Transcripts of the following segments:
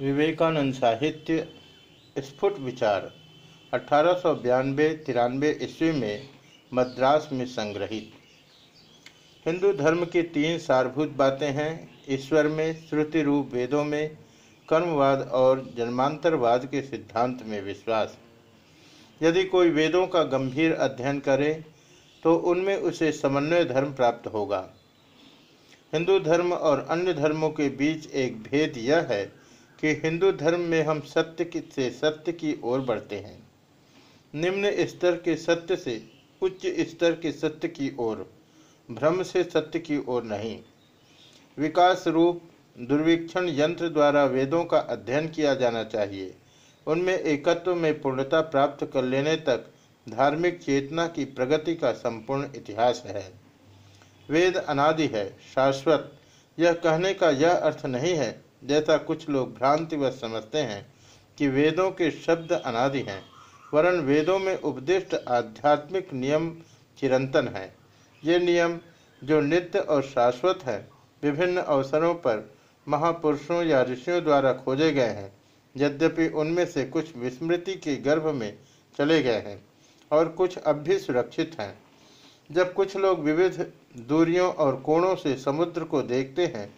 विवेकानंद साहित्य, स्फुट विचार, अठारह सौ बयानबे तिरानवे ईस्वी में मद्रास में संग्रहित। हिंदू धर्म की तीन सारभूत बातें हैं, ईश्वर में, श्रुति रूप वेदों में, कर्मवाद और जन्मांतरवाद के सिद्धांत में विश्वास। यदि कोई वेदों का गंभीर अध्ययन करे तो उनमें उसे समन्वय धर्म प्राप्त होगा। हिंदू धर्म और अन्य धर्मों के बीच एक भेद यह है कि हिंदू धर्म में हम सत्य की से सत्य की ओर बढ़ते हैं। निम्न स्तर के सत्य से उच्च स्तर के सत्य की ओर, भ्रम से सत्य की ओर नहीं। विकास रूप, दुर्वीक्षण यंत्र द्वारा वेदों का अध्ययन किया जाना चाहिए। उनमें एकत्व में पूर्णता प्राप्त कर लेने तक धार्मिक चेतना की प्रगति का संपूर्ण इतिहास है। वेद अनादि है, शाश्वत। यह कहने का यह अर्थ नहीं है जैसा कुछ लोग भ्रांतिवश समझते हैं कि वेदों के शब्द अनादि हैं, वरन वेदों में उपदिष्ट आध्यात्मिक नियम चिरंतन हैं। ये नियम, जो नित्य और शाश्वत हैं, विभिन्न अवसरों पर महापुरुषों या ऋषियों द्वारा खोजे गए हैं, यद्यपि उनमें से कुछ विस्मृति के गर्भ में चले गए हैं और कुछ अब भी सुरक्षित हैं। जब कुछ लोग विविध दूरियों और कोणों से समुद्र को देखते हैं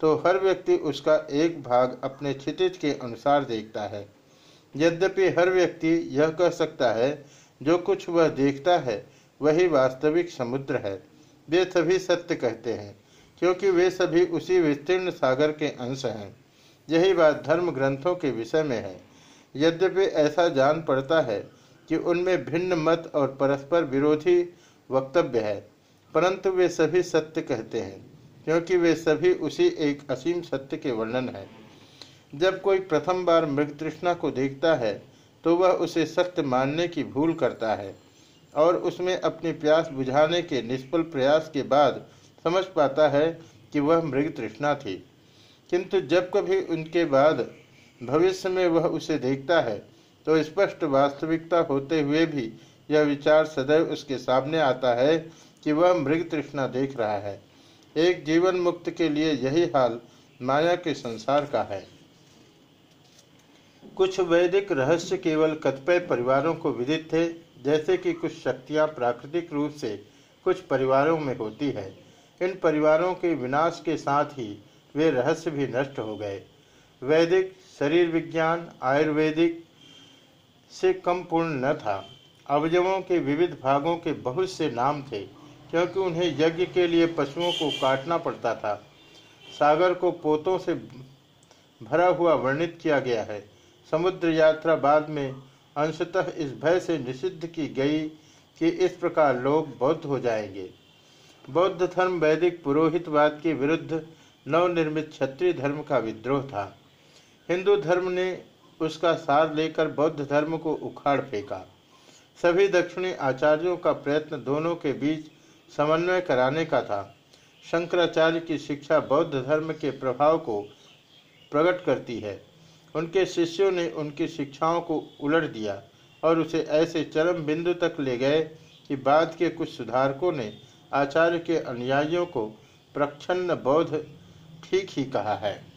तो हर व्यक्ति उसका एक भाग अपने क्षितिज के अनुसार देखता है। यद्यपि हर व्यक्ति यह कह सकता है, जो कुछ वह देखता है, वही वास्तविक समुद्र है। वे सभी सत्य कहते हैं, क्योंकि वे सभी उसी विस्तीर्ण सागर के अंश हैं। यही बात धर्म ग्रंथों के विषय में है। यद्यपि ऐसा जान पड़ता है कि उनमें भिन्न मत और परस्पर विरोधी वक्तव्य है, परंतु वे सभी सत्य कहते हैं। क्योंकि वे सभी उसी एक असीम सत्य के वर्णन है। जब कोई प्रथम बार मृग तृष्णा को देखता है तो वह उसे सत्य मानने की भूल करता है और उसमें अपनी प्यास बुझाने के निष्फल प्रयास के बाद समझ पाता है कि वह मृग तृष्णा थी। किंतु जब कभी उनके बाद भविष्य में वह उसे देखता है तो स्पष्ट वास्तविकता होते हुए भी यह विचार सदैव उसके सामने आता है कि वह मृग तृष्णा देख रहा है। एक जीवन मुक्त के लिए यही हाल माया के संसार का है। कुछ वैदिक रहस्य केवल कतिपय परिवारों को विदित थे, जैसे कि कुछ शक्तियाँ प्राकृतिक रूप से कुछ परिवारों में होती है। इन परिवारों के विनाश के साथ ही वे रहस्य भी नष्ट हो गए। वैदिक शरीर विज्ञान, आयुर्वेदिक से कम पूर्ण न था। अवयवों के विविध भागों के बहुत से नाम थे। क्योंकि उन्हें यज्ञ के लिए पशुओं को काटना पड़ता था। सागर को पोतों से भरा हुआ वर्णित किया गया है। समुद्र यात्रा बाद में अंशतः इस भय से निषिद्ध की गई कि इस प्रकार लोग बौद्ध हो जाएँगे। बौद्ध धर्म वैदिक पुरोहितवाद के विरुद्ध नवनिर्मित क्षत्रिय धर्म का विद्रोह था। हिंदू धर्म ने उसका सार लेकर बौद्ध धर्म को उखाड़ फेंका। सभी दक्षिणी आचार्यों का प्रयत्न दोनों के बीच समन्वय कराने का था। शंकराचार्य की शिक्षा बौद्ध धर्म के प्रभाव को प्रकट करती है। उनके शिष्यों ने उनकी शिक्षाओं को उलट दिया और उसे ऐसे चरम बिंदु तक ले गए कि बाद के कुछ सुधारकों ने आचार्य के अनुयायियों को प्रच्छन्न बौद्ध ठीक ही कहा है।